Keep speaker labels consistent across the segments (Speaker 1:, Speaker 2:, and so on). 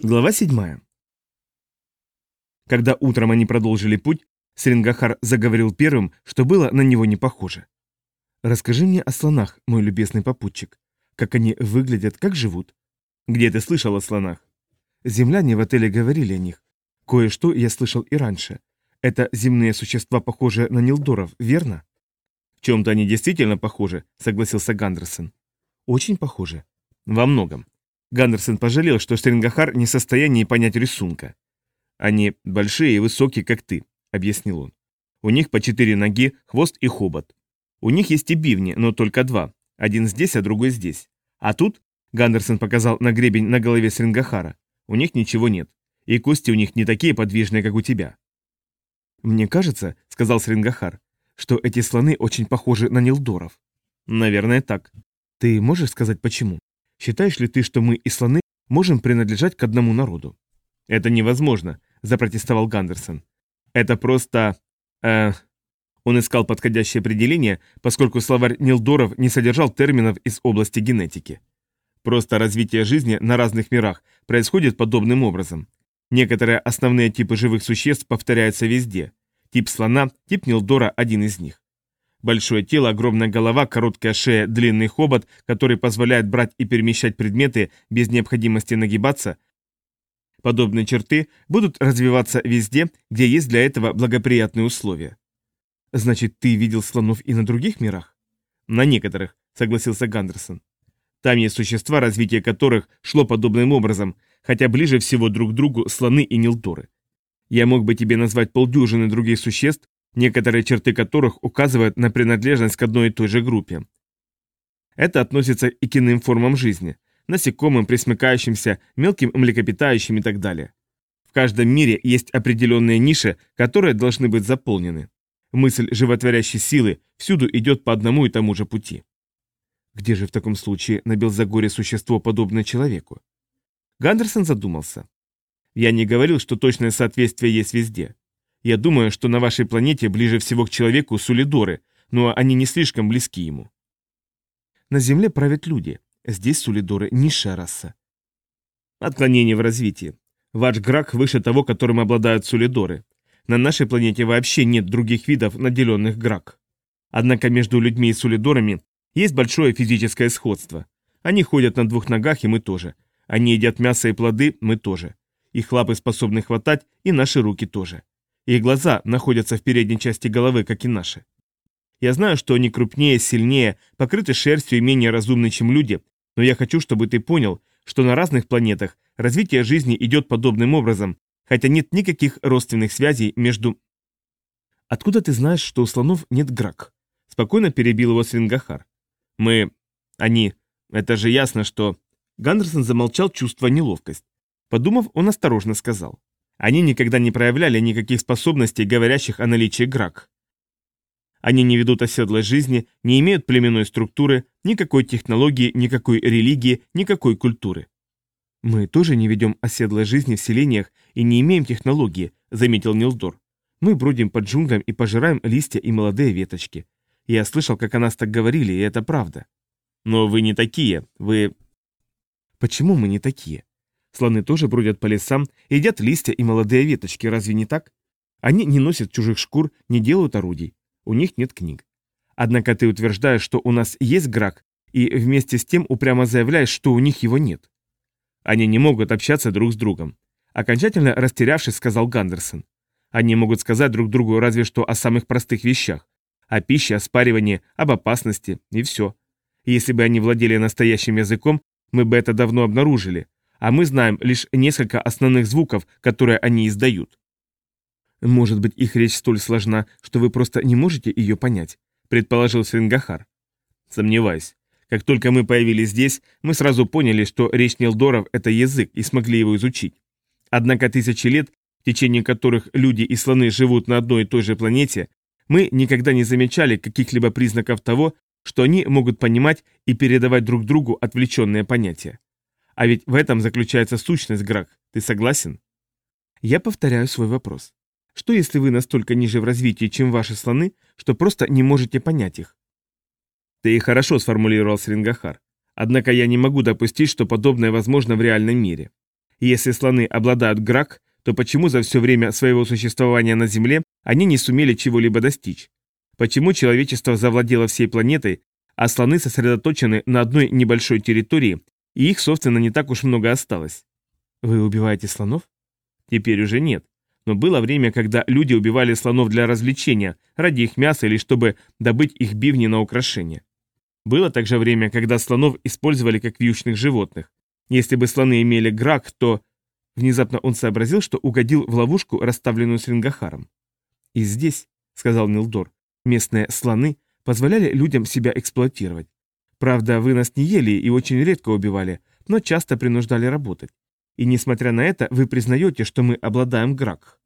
Speaker 1: Глава 7. Когда утром они продолжили путь, Срингахар заговорил первым, что было на него не похоже. «Расскажи мне о слонах, мой любезный попутчик. Как они выглядят, как живут?» «Где ты слышал о слонах?» «Земляне в отеле говорили о них. Кое-что я слышал и раньше. Это земные существа, похожие на Нилдоров, верно?»
Speaker 2: «В чем-то они действительно похожи», — согласился Гандерсон.
Speaker 1: «Очень похожи».
Speaker 2: «Во многом. Гандерсон пожалел, что Стрингахар не в состоянии понять рисунка. «Они большие и высокие, как ты», — объяснил он. «У них по четыре ноги, хвост и хобот. У них есть и бивни, но только два. Один здесь, а другой здесь. А тут, — Гандерсон показал на гребень на голове Стрингахара, — у них ничего нет. И кости у них не такие подвижные, как у тебя».
Speaker 1: «Мне кажется, — сказал Срингахар, — что эти слоны очень похожи на Нилдоров».
Speaker 2: «Наверное, так».
Speaker 1: «Ты можешь сказать, почему?» Считаешь ли ты, что мы и слоны можем принадлежать к одному народу?
Speaker 2: Это невозможно, запротестовал Гандерсон. Это просто... Э... Он искал подходящее определение, поскольку словарь Нилдоров не содержал терминов из области генетики. Просто развитие жизни на разных мирах происходит подобным образом. Некоторые основные типы живых существ повторяются везде. Тип слона, тип Нилдора – один из них. Большое тело, огромная голова, короткая шея, длинный хобот, который позволяет брать и перемещать предметы без необходимости нагибаться. Подобные черты будут развиваться везде, где есть для этого благоприятные условия.
Speaker 1: Значит, ты видел слонов и на других мирах?
Speaker 2: На некоторых, согласился Гандерсон. Там есть существа, развитие которых шло подобным образом, хотя ближе всего друг к другу слоны и нилторы. Я мог бы тебе назвать полдюжины других существ, некоторые черты которых указывают на принадлежность к одной и той же группе. Это относится и к иным формам жизни, насекомым, пресмыкающимся, мелким млекопитающим и так далее. В каждом мире есть определенные ниши, которые должны быть заполнены. Мысль животворящей силы всюду идет по одному и тому же пути.
Speaker 1: Где же в таком случае на Белзагоре существо, подобное человеку?
Speaker 2: Гандерсон задумался. Я не говорил, что точное соответствие есть везде. Я думаю, что на вашей планете ближе всего к человеку сулидоры, но они не слишком близки ему.
Speaker 1: На Земле правят люди. Здесь сулидоры низшая раса.
Speaker 2: Отклонение в развитии. Ваш грак выше того, которым обладают сулидоры. На нашей планете вообще нет других видов, наделенных грак. Однако между людьми и сулидорами есть большое физическое сходство. Они ходят на двух ногах, и мы тоже. Они едят мясо и плоды, мы тоже. Их лапы способны хватать, и наши руки тоже. Их глаза находятся в передней части головы, как и наши. Я знаю, что они крупнее, сильнее, покрыты шерстью и менее разумны, чем люди, но я хочу, чтобы ты понял, что на разных планетах развитие жизни идет подобным образом, хотя нет никаких родственных связей между...
Speaker 1: Откуда ты знаешь, что у слонов нет грак?
Speaker 2: Спокойно перебил его Свингахар. Мы... они... Это же ясно, что... Гандерсон замолчал, чувствуя неловкость. Подумав, он осторожно сказал. Они никогда не проявляли никаких способностей, говорящих о наличии грак. Они не ведут оседлой жизни, не имеют племенной структуры, никакой технологии, никакой религии, никакой культуры.
Speaker 1: «Мы тоже не ведем оседлой жизни в селениях и не имеем технологии», — заметил Нилдор. «Мы бродим по джунглям и пожираем листья и молодые веточки. Я слышал, как о нас так говорили, и это правда».
Speaker 2: «Но вы не такие, вы...»
Speaker 1: «Почему мы не такие? Слоны тоже бродят по лесам, едят листья и молодые веточки, разве не так? Они не носят чужих шкур, не делают орудий. У них нет книг. Однако ты утверждаешь, что у нас есть грак, и вместе с тем упрямо заявляешь, что у них его нет.
Speaker 2: Они не могут общаться друг с другом. Окончательно растерявшись, сказал Гандерсон. Они могут сказать друг другу разве что о самых простых вещах. О пище, о спаривании, об опасности, и все. Если бы они владели настоящим языком, мы бы это давно обнаружили, а мы знаем лишь несколько основных звуков, которые они издают.
Speaker 1: Может быть, их речь столь сложна, что вы просто не можете ее понять, предположил Свингахар.
Speaker 2: Сомневаюсь. Как только мы появились здесь, мы сразу поняли, что речь Нилдоров – это язык, и смогли его изучить. Однако тысячи лет, в течение которых люди и слоны живут на одной и той же планете, мы никогда не замечали каких-либо признаков того, что они могут понимать и передавать друг другу отвлеченные понятия. А ведь в этом заключается сущность, Грак. Ты согласен?
Speaker 1: Я повторяю свой вопрос. Что если вы настолько ниже в развитии, чем ваши слоны, что просто не можете понять их?
Speaker 2: Ты и хорошо сформулировал Срингахар. Однако я не могу допустить, что подобное возможно в реальном мире. Если слоны обладают грак, то почему за все время своего существования на Земле они не сумели чего-либо достичь? Почему человечество завладело всей планетой, а слоны сосредоточены на одной небольшой территории, и их, собственно, не так уж много осталось?
Speaker 1: Вы убиваете слонов?
Speaker 2: Теперь уже нет. Но было время, когда люди убивали слонов для развлечения, ради их мяса или чтобы добыть их бивни на украшение. Было также время, когда слонов использовали как вьючных животных. Если бы слоны имели грак, то... Внезапно он сообразил, что угодил в ловушку, расставленную Срингахаром. «И здесь», — сказал Нилдор, — «местные слоны позволяли людям себя эксплуатировать. Правда, вы нас не ели и очень редко убивали, но часто принуждали работать. И несмотря на это, вы признаете, что мы обладаем Грак.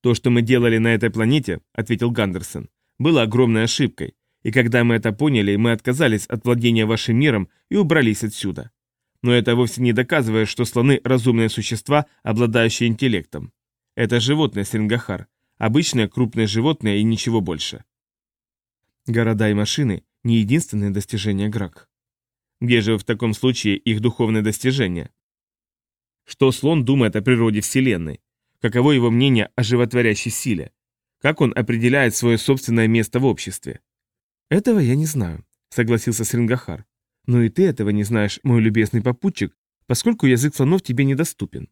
Speaker 2: То, что мы делали на этой планете, ответил Гандерсон, было огромной ошибкой. И когда мы это поняли, мы отказались от владения вашим миром и убрались отсюда. Но это вовсе не доказывает, что слоны – разумные существа, обладающие интеллектом. Это животные, Срингахар. Обычные крупные животные и ничего больше.
Speaker 1: Города и машины – не единственное достижение Грак.
Speaker 2: Где же в таком случае их духовные достижения? Что слон думает о природе Вселенной? Каково его мнение о животворящей силе? Как он определяет свое собственное место в обществе?
Speaker 1: Этого я не знаю, согласился Срингахар. Но и ты этого не знаешь, мой любезный попутчик, поскольку язык слонов тебе недоступен.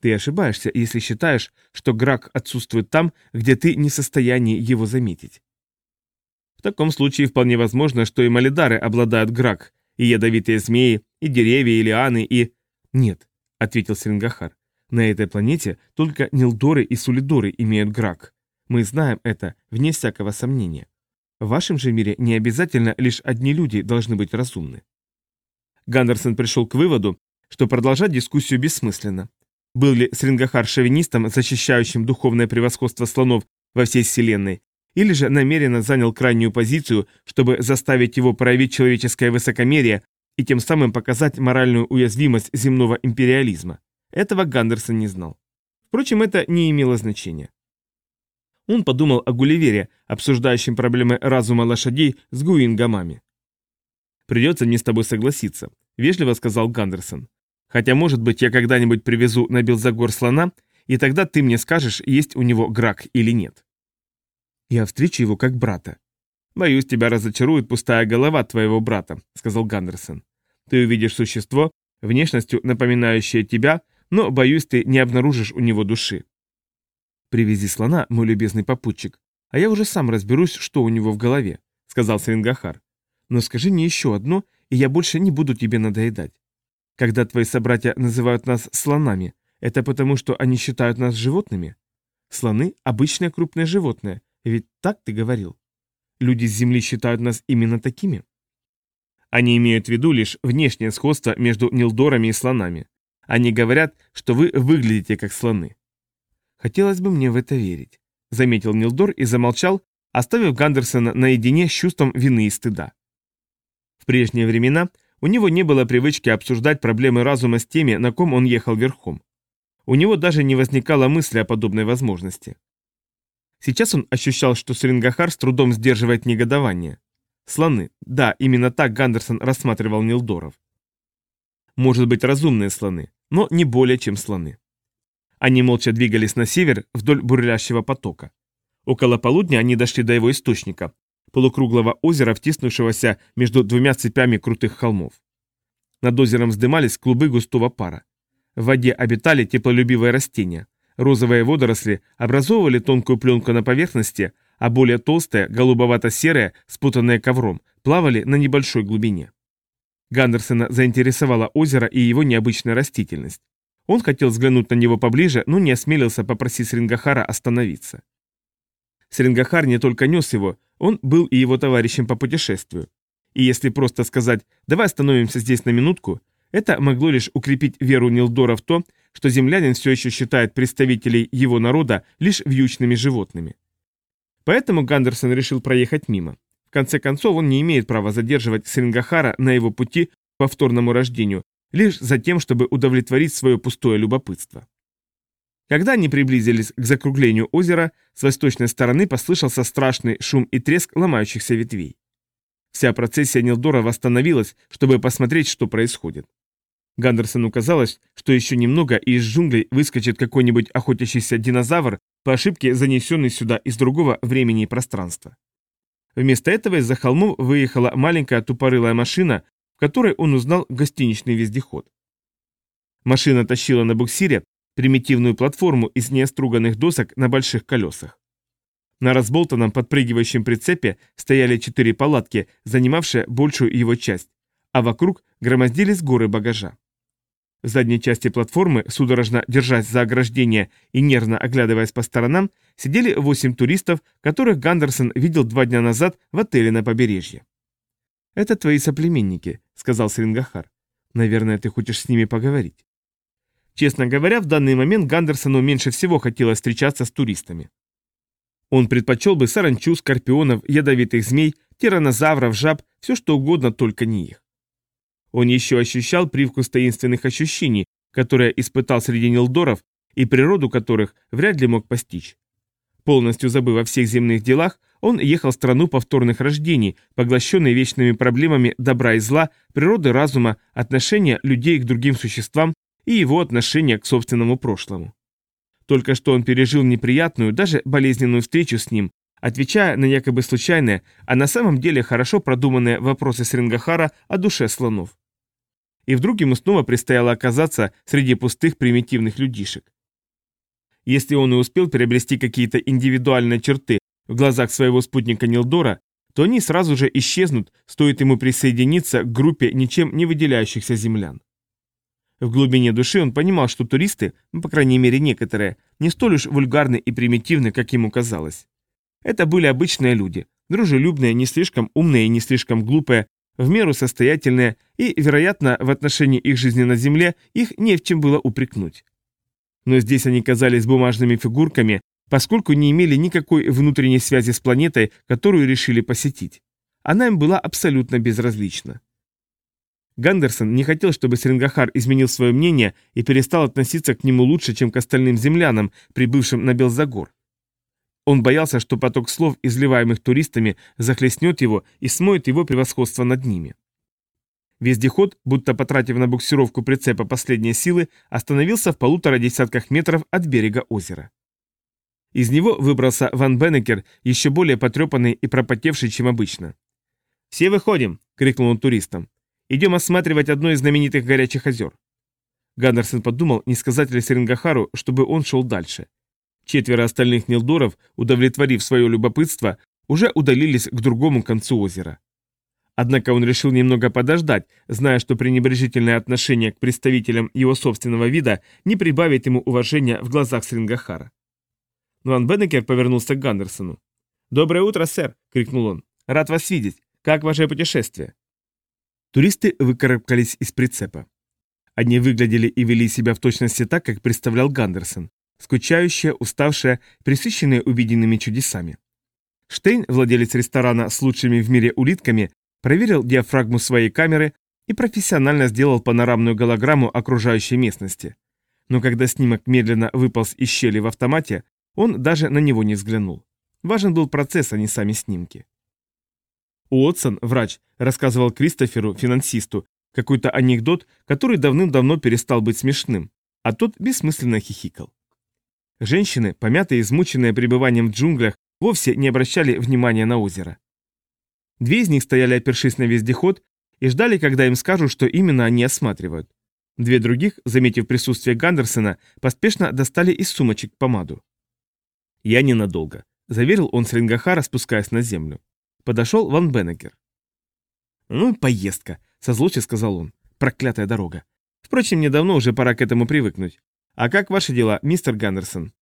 Speaker 1: Ты ошибаешься, если считаешь, что Грак отсутствует там, где ты не в состоянии его заметить.
Speaker 2: В таком случае вполне возможно, что и малидары обладают Грак, и ядовитые змеи, и деревья, и лианы, и...
Speaker 1: Нет, ответил Срингахар. На этой планете только Нилдоры и Сулидоры имеют Грак. Мы знаем это, вне всякого сомнения. В вашем же мире не обязательно лишь одни люди должны быть разумны.
Speaker 2: Гандерсон пришел к выводу, что продолжать дискуссию бессмысленно. Был ли Срингахар шовинистом, защищающим духовное превосходство слонов во всей Вселенной, или же намеренно занял крайнюю позицию, чтобы заставить его проявить человеческое высокомерие и тем самым показать моральную уязвимость земного империализма. Этого Гандерсон не знал. Впрочем, это не имело значения. Он подумал о Гулливере, обсуждающем проблемы разума лошадей с гуингамами. «Придется мне с тобой согласиться», — вежливо сказал Гандерсон. «Хотя, может быть, я когда-нибудь привезу на Белзагор слона, и тогда ты мне скажешь, есть у него грак или нет».
Speaker 1: «Я встречу его как брата»,
Speaker 2: «Боюсь, тебя разочарует пустая голова твоего брата», — сказал Гандерсон. «Ты увидишь существо, внешностью напоминающее тебя, но, боюсь, ты не обнаружишь у него души».
Speaker 1: «Привези слона, мой любезный попутчик, а я уже сам разберусь, что у него в голове», — сказал Срингахар. «Но скажи мне еще одно, и я больше не буду тебе надоедать. Когда твои собратья называют нас слонами, это потому, что они считают нас животными? Слоны – обычное крупное животное, ведь так ты говорил?» Люди с Земли считают нас именно такими.
Speaker 2: Они имеют в виду лишь внешнее сходство между нилдорами и слонами. Они говорят, что вы выглядите как слоны.
Speaker 1: Хотелось бы мне в это верить,
Speaker 2: заметил Нилдор и замолчал, оставив Гандерсона наедине с чувством вины и стыда. В прежние времена у него не было привычки обсуждать проблемы разума с теми, на ком он ехал верхом. У него даже не возникало мысли о подобной возможности. Сейчас он ощущал, что Сурингахар с трудом сдерживает негодование. Слоны. Да, именно так Гандерсон рассматривал Нилдоров. Может быть, разумные слоны, но не более, чем слоны. Они молча двигались на север вдоль бурлящего потока. Около полудня они дошли до его источника, полукруглого озера, втиснувшегося между двумя цепями крутых холмов. Над озером вздымались клубы густого пара. В воде обитали теплолюбивые растения. Розовые водоросли образовывали тонкую пленку на поверхности, а более толстые, голубовато-серые, спутанные ковром, плавали на небольшой глубине. Гандерсона заинтересовало озеро и его необычная растительность. Он хотел взглянуть на него поближе, но не осмелился попросить Срингахара остановиться. Срингахар не только нес его, он был и его товарищем по путешествию. И если просто сказать «давай остановимся здесь на минутку», это могло лишь укрепить веру Нилдора в то, что землянин все еще считает представителей его народа лишь вьючными животными. Поэтому Гандерсон решил проехать мимо. В конце концов, он не имеет права задерживать Срингахара на его пути к повторному рождению, лишь за тем, чтобы удовлетворить свое пустое любопытство. Когда они приблизились к закруглению озера, с восточной стороны послышался страшный шум и треск ломающихся ветвей. Вся процессия Нилдора восстановилась, чтобы посмотреть, что происходит. Гандерсону казалось, что еще немного, и из джунглей выскочит какой-нибудь охотящийся динозавр, по ошибке занесенный сюда из другого времени и пространства. Вместо этого из-за холмов выехала маленькая тупорылая машина, в которой он узнал гостиничный вездеход. Машина тащила на буксире примитивную платформу из неоструганных досок на больших колесах. На разболтанном подпрыгивающем прицепе стояли четыре палатки, занимавшие большую его часть, а вокруг громоздились горы багажа. В задней части платформы, судорожно держась за ограждение и нервно оглядываясь по сторонам, сидели восемь туристов, которых Гандерсон видел два дня назад в отеле на побережье. «Это твои соплеменники», — сказал Срингахар. «Наверное, ты хочешь с ними поговорить». Честно говоря, в данный момент Гандерсону меньше всего хотелось встречаться с туристами. Он предпочел бы саранчу, скорпионов, ядовитых змей, тиранозавров, жаб, все что угодно, только не их. Он еще ощущал привкус таинственных ощущений, которые испытал среди нилдоров и природу которых вряд ли мог постичь. Полностью забыв о всех земных делах, он ехал в страну повторных рождений, поглощенный вечными проблемами добра и зла, природы разума, отношения людей к другим существам и его отношения к собственному прошлому. Только что он пережил неприятную, даже болезненную встречу с ним, отвечая на якобы случайные, а на самом деле хорошо продуманные вопросы Срингахара о душе слонов и вдруг ему снова предстояло оказаться среди пустых примитивных людишек. Если он и успел приобрести какие-то индивидуальные черты в глазах своего спутника Нилдора, то они сразу же исчезнут, стоит ему присоединиться к группе ничем не выделяющихся землян. В глубине души он понимал, что туристы, ну, по крайней мере некоторые, не столь уж вульгарны и примитивны, как ему казалось. Это были обычные люди, дружелюбные, не слишком умные и не слишком глупые, в меру состоятельные, и, вероятно, в отношении их жизни на Земле их не в чем было упрекнуть. Но здесь они казались бумажными фигурками, поскольку не имели никакой внутренней связи с планетой, которую решили посетить. Она им была абсолютно безразлична. Гандерсон не хотел, чтобы Срингахар изменил свое мнение и перестал относиться к нему лучше, чем к остальным землянам, прибывшим на Белзагор. Он боялся, что поток слов, изливаемых туристами, захлестнет его и смоет его превосходство над ними. Вездеход, будто потратив на буксировку прицепа последние силы, остановился в полутора десятках метров от берега озера. Из него выбрался Ван Беннекер, еще более потрепанный и пропотевший, чем обычно. «Все выходим!» — крикнул он туристам. «Идем осматривать одно из знаменитых горячих озер». Гандерсон подумал, не сказать ли Серенгахару, чтобы он шел дальше. Четверо остальных Нилдоров, удовлетворив свое любопытство, уже удалились к другому концу озера. Однако он решил немного подождать, зная, что пренебрежительное отношение к представителям его собственного вида не прибавит ему уважения в глазах Срингахара. Ван Беннекер повернулся к Гандерсону. «Доброе утро, сэр!» — крикнул он. «Рад вас видеть. Как ваше путешествие?» Туристы выкарабкались из прицепа. Они выглядели и вели себя в точности так, как представлял Гандерсон скучающая, уставшая, присыщенная увиденными чудесами. Штейн, владелец ресторана с лучшими в мире улитками, проверил диафрагму своей камеры и профессионально сделал панорамную голограмму окружающей местности. Но когда снимок медленно выполз из щели в автомате, он даже на него не взглянул. Важен был процесс, а не сами снимки. Уотсон, врач, рассказывал Кристоферу, финансисту, какой-то анекдот, который давным-давно перестал быть смешным, а тот бессмысленно хихикал. Женщины, помятые и измученные пребыванием в джунглях, вовсе не обращали внимания на озеро. Две из них стояли, опершись на вездеход, и ждали, когда им скажут, что именно они осматривают. Две других, заметив присутствие Гандерсона, поспешно достали из сумочек помаду. «Я ненадолго», — заверил он Срингахара, спускаясь на землю. Подошел Ван Беннекер. «Ну, поездка», — со злостью сказал он. «Проклятая дорога. Впрочем, мне давно уже пора к этому привыкнуть. «А как ваши дела, мистер Гандерсон?»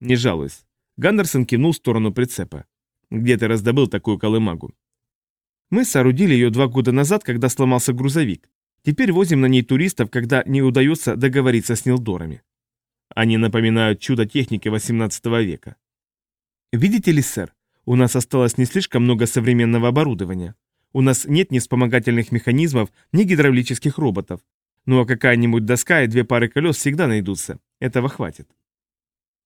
Speaker 2: «Не жалуюсь». Гандерсон кивнул в сторону прицепа. «Где ты раздобыл такую колымагу?» «Мы соорудили ее два года назад, когда сломался грузовик. Теперь возим на ней туристов, когда не удается договориться с Нилдорами. Они напоминают чудо техники 18 века. Видите ли, сэр, у нас осталось не слишком много современного оборудования. У нас нет ни вспомогательных механизмов, ни гидравлических роботов. Ну а какая-нибудь доска и две пары колес всегда найдутся. Этого хватит.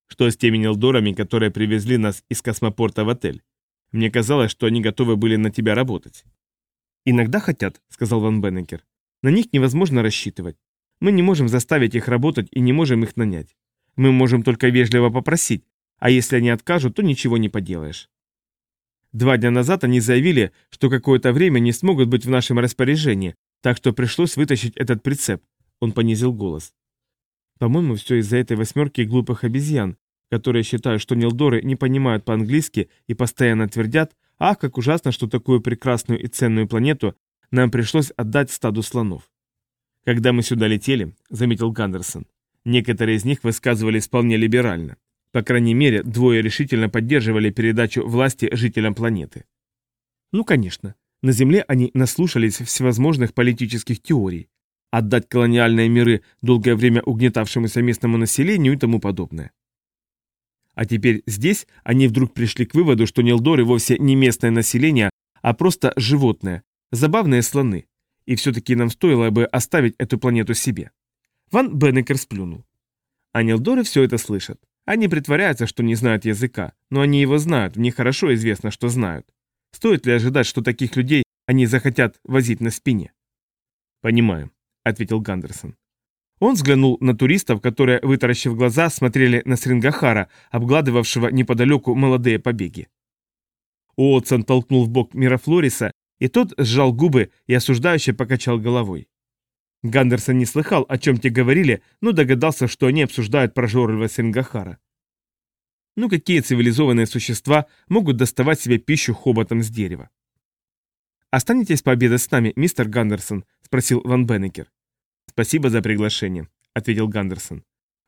Speaker 2: Что с теми Нилдорами, которые привезли нас из космопорта в отель? Мне казалось, что они готовы были на тебя работать. «Иногда хотят», — сказал Ван Беннекер. На них невозможно рассчитывать. Мы не можем заставить их работать и не можем их нанять. Мы можем только вежливо попросить, а если они откажут, то ничего не поделаешь. Два дня назад они заявили, что какое-то время не смогут быть в нашем распоряжении, так что пришлось вытащить этот прицеп. Он понизил голос. По-моему, все из-за этой восьмерки глупых обезьян, которые считают, что Нилдоры не понимают по-английски и постоянно твердят, ах, как ужасно, что такую прекрасную и ценную планету нам пришлось отдать стаду слонов. Когда мы сюда летели, заметил Гандерсон, некоторые из них высказывались вполне либерально. По крайней мере, двое решительно поддерживали передачу власти жителям планеты. Ну, конечно, на Земле они наслушались всевозможных политических теорий. Отдать колониальные миры, долгое время угнетавшемуся местному населению и тому подобное. А теперь здесь они вдруг пришли к выводу, что Нилдоры вовсе не местное население, а просто животное, забавные слоны. И все-таки нам стоило бы оставить эту планету себе. Ван Беннекер сплюнул. А Нилдоры все это слышат. Они притворяются, что не знают языка, но они его знают, мне хорошо известно, что знают. Стоит ли ожидать, что таких людей они захотят возить на спине? «Понимаю», — ответил Гандерсон. Он взглянул на туристов, которые, вытаращив глаза, смотрели на Срингахара, обгладывавшего неподалеку молодые побеги. Уотсон толкнул в бок Мирафлориса, и тот сжал губы и осуждающе покачал головой. Гандерсон не слыхал, о чем те говорили, но догадался, что они обсуждают прожорливого Срингахара. Ну какие цивилизованные существа могут доставать себе пищу хоботом с дерева? «Останетесь пообедать с нами, мистер Гандерсон?» – спросил Ван Беннекер. «Спасибо за приглашение», — ответил Гандерсон.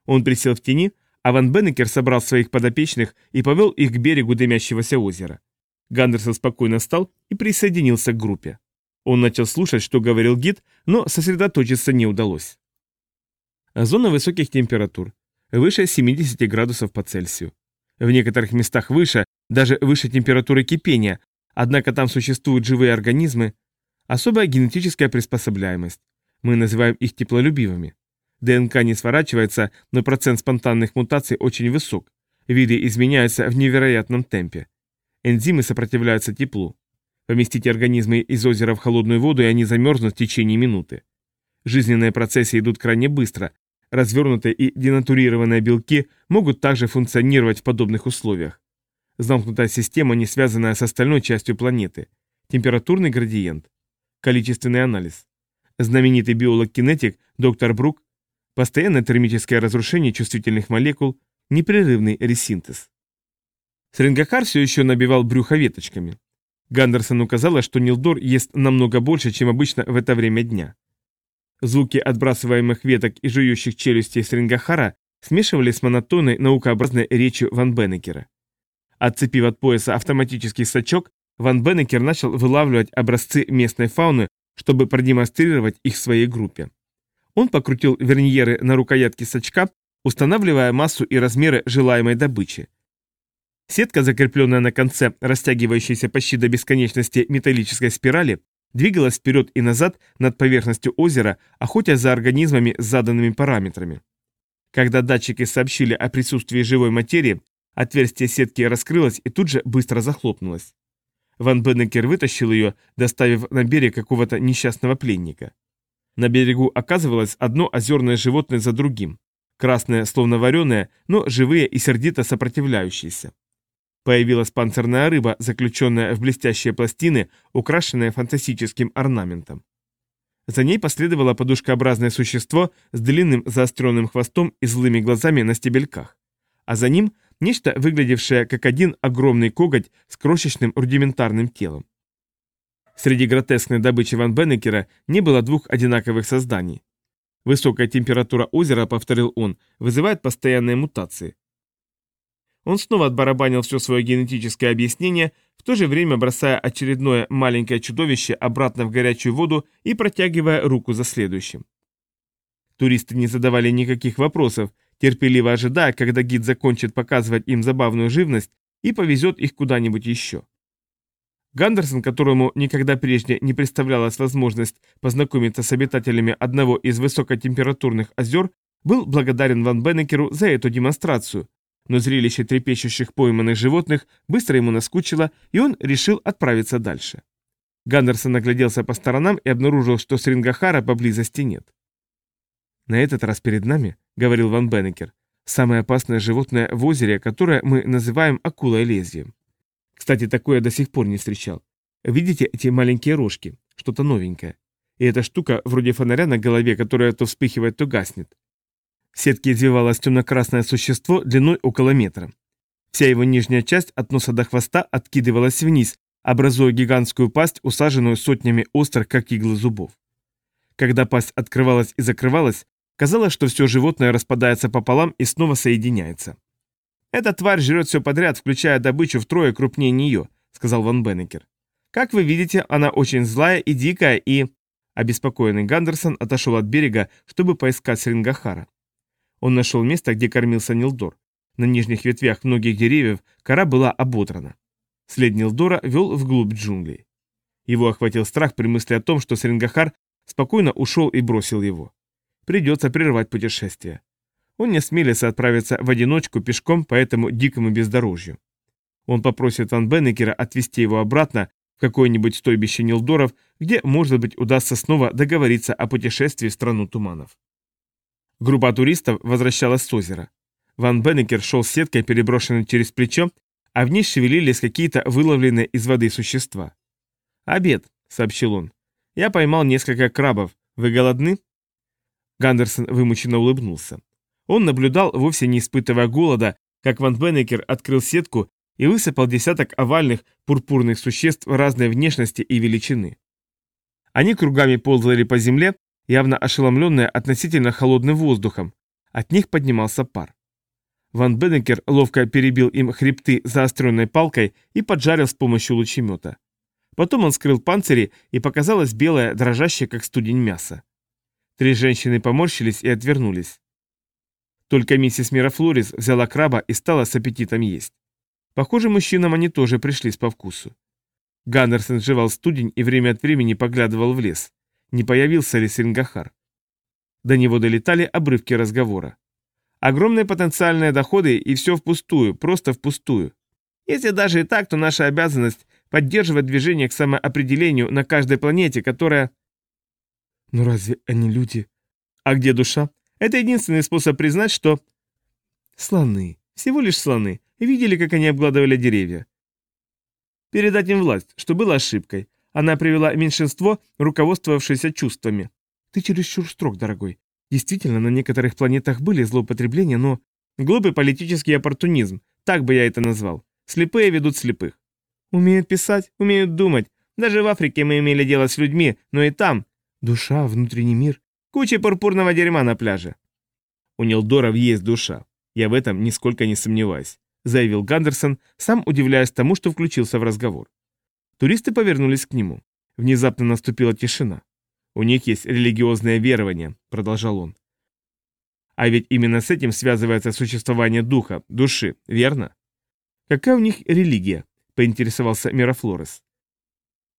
Speaker 2: Он присел в тени, а Ван Беннекер собрал своих подопечных и повел их к берегу дымящегося озера. Гандерсон спокойно встал и присоединился к группе. Он начал слушать, что говорил гид, но сосредоточиться не удалось. Зона высоких температур. Выше 70 градусов по Цельсию. В некоторых местах выше, даже выше температуры кипения, однако там существуют живые организмы. Особая генетическая приспособляемость. Мы называем их теплолюбивыми. ДНК не сворачивается, но процент спонтанных мутаций очень высок. Виды изменяются в невероятном темпе. Энзимы сопротивляются теплу. Поместите организмы из озера в холодную воду, и они замерзнут в течение минуты. Жизненные процессы идут крайне быстро. Развернутые и денатурированные белки могут также функционировать в подобных условиях. Замкнутая система, не связанная с остальной частью планеты. Температурный градиент. Количественный анализ. Знаменитый биолог-кинетик доктор Брук, постоянное термическое разрушение чувствительных молекул, непрерывный ресинтез. Срингахар все еще набивал брюхо веточками. Гандерсону казалось, что Нилдор ест намного больше, чем обычно в это время дня. Звуки отбрасываемых веток и жующих челюстей Срингахара смешивались с монотонной наукообразной речью Ван Беннекера. Отцепив от пояса автоматический сачок, Ван Беннекер начал вылавливать образцы местной фауны чтобы продемонстрировать их своей группе. Он покрутил верниеры на рукоятке сачка, устанавливая массу и размеры желаемой добычи. Сетка, закрепленная на конце растягивающейся почти до бесконечности металлической спирали, двигалась вперед и назад над поверхностью озера, охотясь за организмами с заданными параметрами. Когда датчики сообщили о присутствии живой материи, отверстие сетки раскрылось и тут же быстро захлопнулось. Ван Беннекер вытащил ее, доставив на берег какого-то несчастного пленника. На берегу оказывалось одно озерное животное за другим. Красное, словно вареное, но живые и сердито сопротивляющиеся. Появилась панцирная рыба, заключенная в блестящие пластины, украшенная фантастическим орнаментом. За ней последовало подушкообразное существо с длинным заостренным хвостом и злыми глазами на стебельках. А за ним Нечто, выглядевшее как один огромный коготь с крошечным рудиментарным телом. Среди гротескной добычи Ван Беннекера не было двух одинаковых созданий. Высокая температура озера, повторил он, вызывает постоянные мутации. Он снова отбарабанил все свое генетическое объяснение, в то же время бросая очередное маленькое чудовище обратно в горячую воду и протягивая руку за следующим. Туристы не задавали никаких вопросов, терпеливо ожидая, когда гид закончит показывать им забавную живность и повезет их куда-нибудь еще. Гандерсон, которому никогда прежде не представлялась возможность познакомиться с обитателями одного из высокотемпературных озер, был благодарен Ван Беннекеру за эту демонстрацию, но зрелище трепещущих пойманных животных быстро ему наскучило, и он решил отправиться дальше. Гандерсон огляделся по сторонам и обнаружил, что Срингахара поблизости нет.
Speaker 1: «На этот раз перед нами», — говорил Ван Беннекер, — «самое опасное животное в озере, которое мы называем акулой лезвием. Кстати, такое я до сих пор не встречал. Видите эти маленькие рожки? Что-то новенькое. И эта штука вроде фонаря на голове, которая то вспыхивает, то гаснет. В сетке извивалось темно-красное существо длиной около метра. Вся его нижняя часть от носа до хвоста откидывалась вниз, образуя гигантскую пасть, усаженную сотнями острых, как иглы зубов. Когда пасть открывалась и закрывалась, казалось, что все животное распадается пополам и снова соединяется. «Эта тварь жрет все подряд, включая добычу втрое крупнее нее», — сказал Ван Беннекер. «Как вы видите, она очень злая и дикая и...» Обеспокоенный Гандерсон отошел от берега, чтобы поискать Срингахара. Он нашел место, где кормился Нилдор. На нижних ветвях многих деревьев кора была ободрана. След Нилдора вел вглубь джунглей. Его охватил страх при мысли о том, что Срингахар спокойно ушел и бросил его. Придется прервать путешествие. Он не смелится отправиться в одиночку пешком по этому дикому бездорожью. Он попросит Ван Беннекера отвезти его обратно в какое-нибудь стойбище Нилдоров, где, может быть, удастся снова договориться о путешествии в страну туманов. Группа туристов возвращалась с озера. Ван Беннекер шел с сеткой, переброшенной через плечо, а в ней шевелились какие-то выловленные из воды существа. «Обед», — сообщил он. «Я поймал несколько крабов. Вы голодны?» Гандерсон вымученно улыбнулся. Он наблюдал, вовсе не испытывая голода, как Ван Беннекер открыл сетку и высыпал десяток овальных пурпурных существ разной внешности и величины. Они кругами ползали по земле, явно ошеломленные относительно холодным воздухом. От них поднимался пар. Ван Беннекер ловко перебил им хребты заостренной палкой и поджарил с помощью лучемета. Потом он скрыл панцири, и показалось белое, дрожащее, как студень мясо. Три женщины поморщились и отвернулись. Только миссис Мирафлорис взяла краба и стала с аппетитом есть. Похоже, мужчинам они тоже пришлись по вкусу. Ганнерсон жевал студень и время от времени поглядывал в лес. Не появился ли Сингахар? До него долетали обрывки разговора. Огромные потенциальные доходы и все впустую, просто впустую. Если даже и так, то наша обязанность поддерживать движение к самоопределению на каждой планете, которая... Но разве они люди?
Speaker 2: А где душа? Это единственный способ признать, что...
Speaker 1: Слоны.
Speaker 2: Всего лишь слоны. Видели, как они обгладывали деревья? Передать им власть, что было ошибкой. Она привела меньшинство, руководствовавшееся чувствами.
Speaker 1: Ты чересчур строг, дорогой. Действительно, на некоторых планетах были злоупотребления, но...
Speaker 2: Глупый политический оппортунизм, так бы я это назвал. Слепые ведут слепых. Умеют писать, умеют думать. Даже в Африке мы имели дело с людьми, но и там...
Speaker 1: Душа, внутренний мир.
Speaker 2: Куча пурпурного дерьма на пляже. У Нилдоров есть душа. Я в этом нисколько не сомневаюсь, заявил Гандерсон, сам удивляясь тому, что включился в разговор. Туристы повернулись к нему. Внезапно наступила тишина. У них есть религиозное верование, продолжал он. А ведь именно с этим связывается существование духа, души, верно? Какая у них религия? поинтересовался Мерафлорес.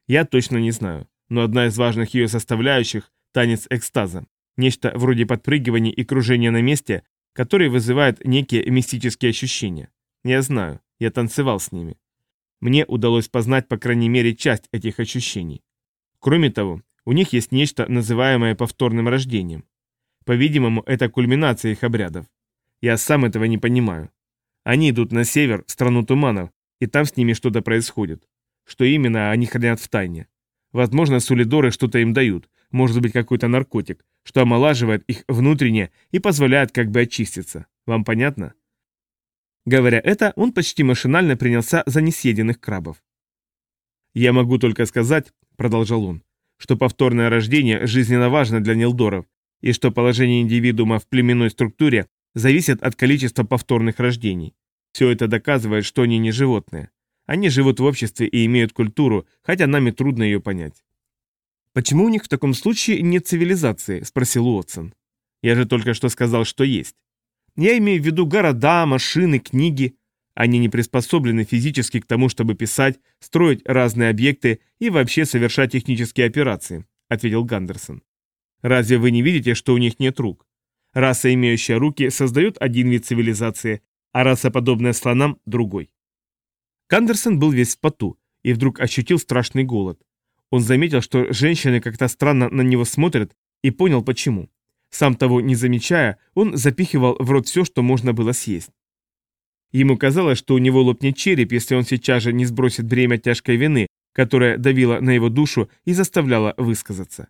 Speaker 2: Я точно не знаю, но одна из важных ее составляющих – танец экстаза. Нечто вроде подпрыгивания и кружения на месте, который вызывает некие мистические ощущения. Я знаю, я танцевал с ними. Мне удалось познать по крайней мере часть этих ощущений. Кроме того, у них есть нечто, называемое повторным рождением. По-видимому, это кульминация их обрядов. Я сам этого не понимаю. Они идут на север, в страну туманов, и там с ними что-то происходит. Что именно, они хранят в тайне. Возможно, сулидоры что-то им дают, может быть какой-то наркотик, что омолаживает их внутренне и позволяет как бы очиститься. Вам понятно? Говоря это, он почти машинально принялся за несъеденных крабов. «Я могу только сказать», — продолжал он, что повторное рождение жизненно важно для Нилдоров, и что положение индивидуума в племенной структуре зависит от количества повторных рождений. Все это доказывает, что они не животные. Они живут в обществе и имеют культуру, хотя нами трудно ее понять. «Почему у них в таком случае нет цивилизации?» – спросил Уотсон. «Я же только что сказал, что есть. Я имею в виду города, машины, книги. Они не приспособлены физически к тому, чтобы писать, строить разные объекты и вообще совершать технические операции, ответил Гандерсон. Разве вы не видите, что у них нет рук? Раса, имеющая руки, создает один вид цивилизации, а раса, подобная слонам, другой. Гандерсон был весь в поту и вдруг ощутил страшный голод. Он заметил, что женщины как-то странно на него смотрят, и понял почему. Сам того не замечая, он запихивал в рот все, что можно было съесть. Ему казалось, что у него лопнет череп, если он сейчас же не сбросит бремя тяжкой вины, которая давила на его душу и заставляла высказаться.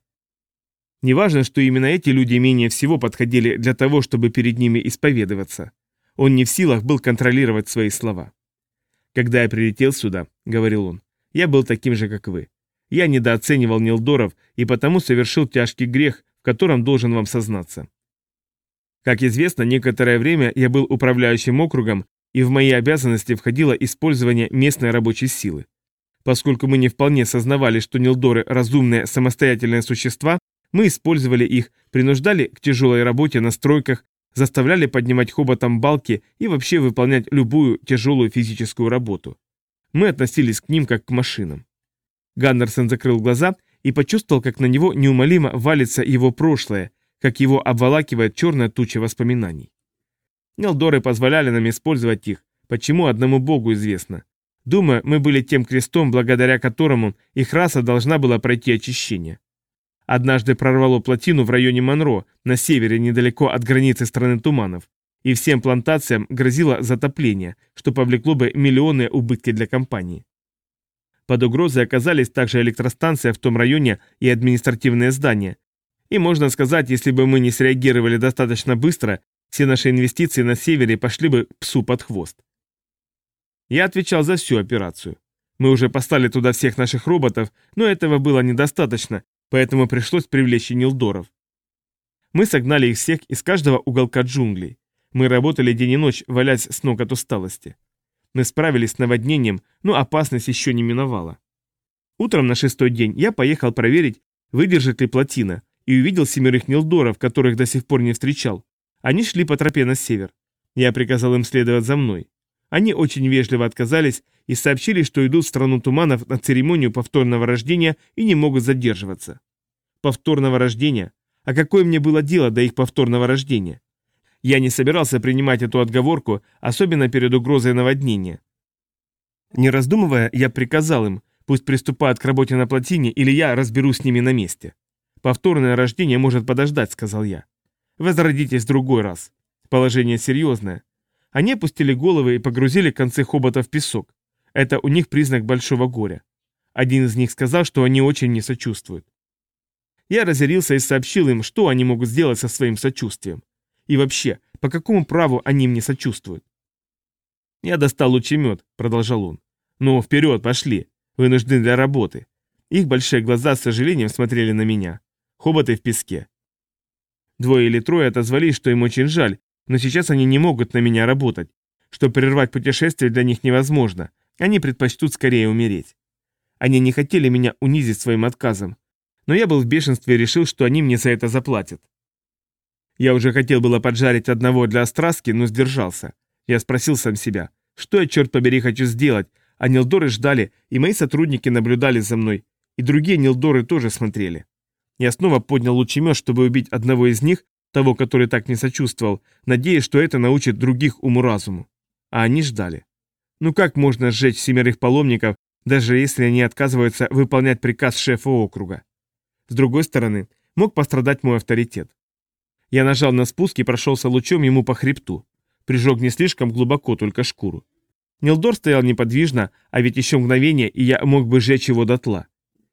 Speaker 2: Неважно, что именно эти люди менее всего подходили для того, чтобы перед ними исповедоваться. Он не в силах был контролировать свои слова. «Когда я прилетел сюда», — говорил он, — «я был таким же, как вы. Я недооценивал Нилдоров и потому совершил тяжкий грех, котором должен вам сознаться. Как известно, некоторое время я был управляющим округом, и в мои обязанности входило использование местной рабочей силы. Поскольку мы не вполне сознавали, что Нилдоры – разумные самостоятельные существа, мы использовали их, принуждали к тяжелой работе на стройках, заставляли поднимать хоботом балки и вообще выполнять любую тяжелую физическую работу. Мы относились к ним как к машинам. Ганнерсон закрыл глаза и почувствовал, как на него неумолимо валится его прошлое, как его обволакивает черная туча воспоминаний. Нелдоры позволяли нам использовать их, почему одному богу известно. Думаю, мы были тем крестом, благодаря которому их раса должна была пройти очищение. Однажды прорвало плотину в районе Монро, на севере, недалеко от границы страны туманов, и всем плантациям грозило затопление, что повлекло бы миллионные убытки для компании. Под угрозой оказались также электростанция в том районе и административные здания. И можно сказать, если бы мы не среагировали достаточно быстро, все наши инвестиции на севере пошли бы псу под хвост. Я отвечал за всю операцию. Мы уже послали туда всех наших роботов, но этого было недостаточно, поэтому пришлось привлечь Нилдоров. Мы согнали их всех из каждого уголка джунглей. Мы работали день и ночь, валясь с ног от усталости. Мы справились с наводнением, но опасность еще не миновала. Утром на шестой день я поехал проверить, выдержит ли плотина, и увидел семерых Нилдоров, которых до сих пор не встречал. Они шли по тропе на север. Я приказал им следовать за мной. Они очень вежливо отказались и сообщили, что идут в страну туманов на церемонию повторного рождения и не могут задерживаться. Повторного рождения? А какое мне было дело до их повторного рождения? Я не собирался принимать эту отговорку, особенно перед угрозой наводнения. Не раздумывая, я приказал им, пусть приступают к работе на плотине, или я разберусь с ними на месте. Повторное рождение может подождать, сказал я. Возродитесь в другой раз. Положение серьезное. Они опустили головы и погрузили концы хобота в песок. Это у них признак большого горя. Один из них сказал, что они очень не сочувствуют. Я разъярился и сообщил им, что они могут сделать со своим сочувствием. И вообще, по какому праву они мне сочувствуют? Я достал лучемет, продолжал он. Ну, вперед, пошли. Вынуждены для работы. Их большие глаза с сожалением смотрели на меня. Хоботы в песке. Двое или трое отозвались, что им очень жаль, но сейчас они не могут на меня работать, что прервать путешествие для них невозможно, они предпочтут скорее умереть. Они не хотели меня унизить своим отказом, но я был в бешенстве и решил, что они мне за это заплатят. Я уже хотел было поджарить одного для остраски, но сдержался. Я спросил сам себя, что я, черт побери, хочу сделать, а Нилдоры ждали, и мои сотрудники наблюдали за мной, и другие Нилдоры тоже смотрели. Я снова поднял лучемет, чтобы убить одного из них, того, который так не сочувствовал, надеясь, что это научит других уму-разуму. А они ждали. Ну как можно сжечь семерых паломников, даже если они отказываются выполнять приказ шефа округа? С другой стороны, мог пострадать мой авторитет. Я нажал на спуск и прошелся лучом ему по хребту. Прижег не слишком глубоко, только шкуру. Нилдор стоял неподвижно, а ведь еще мгновение, и я мог бы сжечь его дотла.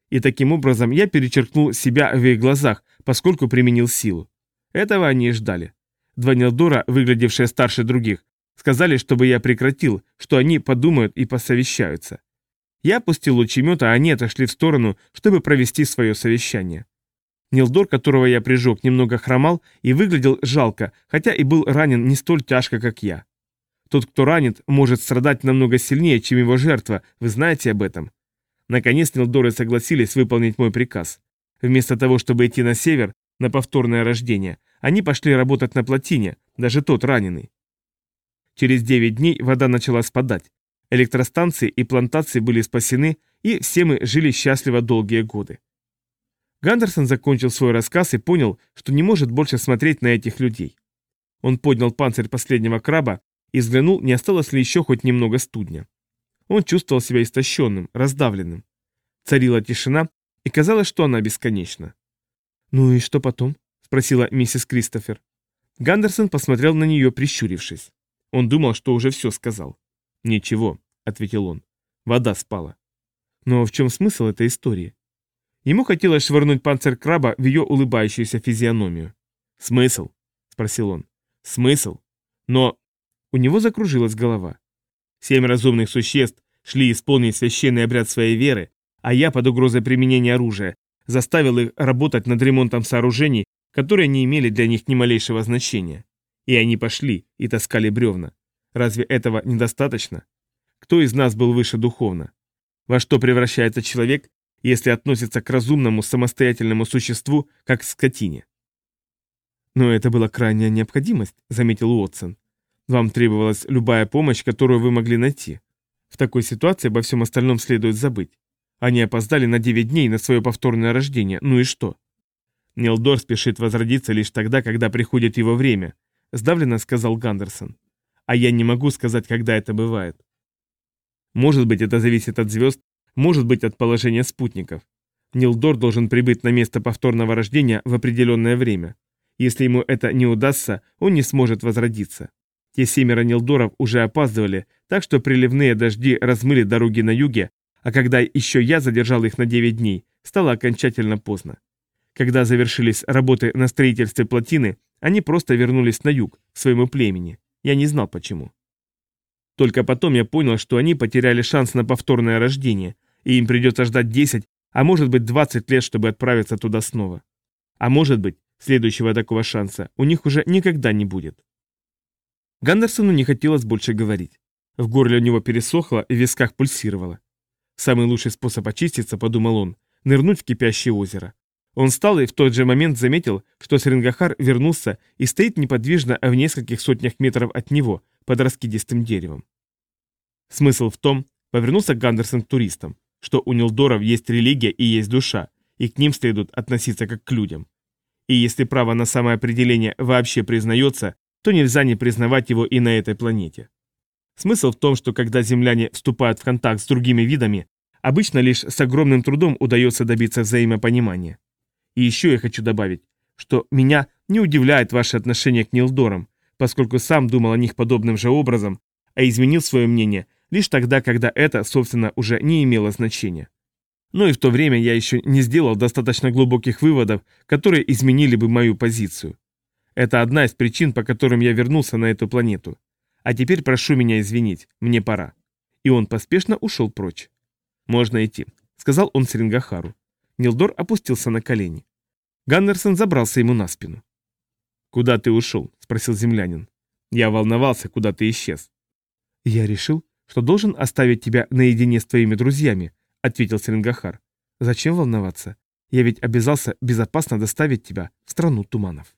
Speaker 2: И таким образом я перечеркнул себя в их глазах, поскольку применил силу. Этого они и ждали. Два Нилдора, выглядевшие старше других, сказали, чтобы я прекратил, что они подумают и посовещаются. Я опустил лучемет, а они отошли в сторону, чтобы провести свое совещание. Нилдор, которого я прижег, немного хромал и выглядел жалко, хотя и был ранен не столь тяжко, как я. Тот, кто ранит, может страдать намного сильнее, чем его жертва, вы знаете об этом. Наконец Нилдоры согласились выполнить мой приказ. Вместо того, чтобы идти на север, на повторное рождение, они пошли работать на плотине, даже тот раненый. Через 9 дней вода начала спадать. Электростанции и плантации были спасены, и все мы жили счастливо долгие годы. Гандерсон закончил свой рассказ и понял, что не может больше смотреть на этих людей. Он поднял панцирь последнего краба и взглянул, не осталось ли еще хоть немного студня. Он чувствовал себя истощенным, раздавленным. Царила тишина, и казалось, что она бесконечна.
Speaker 1: «Ну и что потом?» — спросила миссис Кристофер.
Speaker 2: Гандерсон посмотрел на нее, прищурившись. Он думал, что уже все сказал. «Ничего», — ответил он. «Вода спала».
Speaker 1: Но в чем смысл этой истории?
Speaker 2: Ему хотелось швырнуть панцирь краба в ее улыбающуюся физиономию. «Смысл?» — спросил он. «Смысл? Но...» У него закружилась голова. Семь разумных существ шли исполнить священный обряд своей веры, а я под угрозой применения оружия заставил их работать над ремонтом сооружений, которые не имели для них ни малейшего значения. И они пошли и таскали бревна. Разве этого недостаточно? Кто из нас был выше духовно? Во что превращается человек, если относится к разумному самостоятельному существу, как к скотине?
Speaker 1: Но это была крайняя необходимость, заметил Уотсон. Вам требовалась любая помощь, которую вы могли найти. В такой ситуации обо всем остальном следует забыть. Они опоздали на 9 дней на свое повторное рождение, ну и что?
Speaker 2: Нилдор спешит возродиться лишь тогда, когда приходит его время, сдавленно сказал Гандерсон. А я не могу сказать, когда это бывает. Может быть, это зависит от звезд, может быть, от положения спутников. Нилдор должен прибыть на место повторного рождения в определенное время. Если ему это не удастся, он не сможет возродиться. Те семеро Нилдоров уже опаздывали, так что приливные дожди размыли дороги на юге, а когда еще я задержал их на 9 дней, стало окончательно поздно. Когда завершились работы на строительстве плотины, они просто вернулись на юг, к своему племени. Я не знал почему. Только потом я понял, что они потеряли шанс на повторное рождение, и им придется ждать 10, а может быть 20 лет, чтобы отправиться туда снова. А может быть, следующего такого шанса у них уже никогда не будет. Гандерсону не хотелось больше говорить. В горле у него пересохло и в висках пульсировало. Самый лучший способ очиститься, подумал он, нырнуть в кипящее озеро. Он встал и в тот же момент заметил, что Срингахар вернулся и стоит неподвижно в нескольких сотнях метров от него, под раскидистым деревом. Смысл в том, повернулся Гандерсон к туристам, что у Нилдоров есть религия и есть душа, и к ним следует относиться как к людям. И если право на самоопределение вообще признается, то нельзя не признавать его и на этой планете. Смысл в том, что когда земляне вступают в контакт с другими видами, Обычно лишь с огромным трудом удается добиться взаимопонимания. И еще я хочу добавить, что меня не удивляет ваше отношение к Нилдорам, поскольку сам думал о них подобным же образом, а изменил свое мнение лишь тогда, когда это, собственно, уже не имело значения. Но и в то время я еще не сделал достаточно глубоких выводов, которые изменили бы мою позицию. Это одна из причин, по которым я вернулся на эту планету. А теперь прошу меня извинить, мне пора. И он поспешно ушел прочь. «Можно идти», — сказал он Срингахару. Нилдор опустился на колени. Ганнерсон забрался ему на спину. «Куда ты ушел?» — спросил землянин. «Я волновался, куда ты исчез». «Я решил, что должен оставить тебя наедине с твоими друзьями», — ответил Срингахар. «Зачем волноваться? Я ведь обязался безопасно доставить тебя в страну туманов».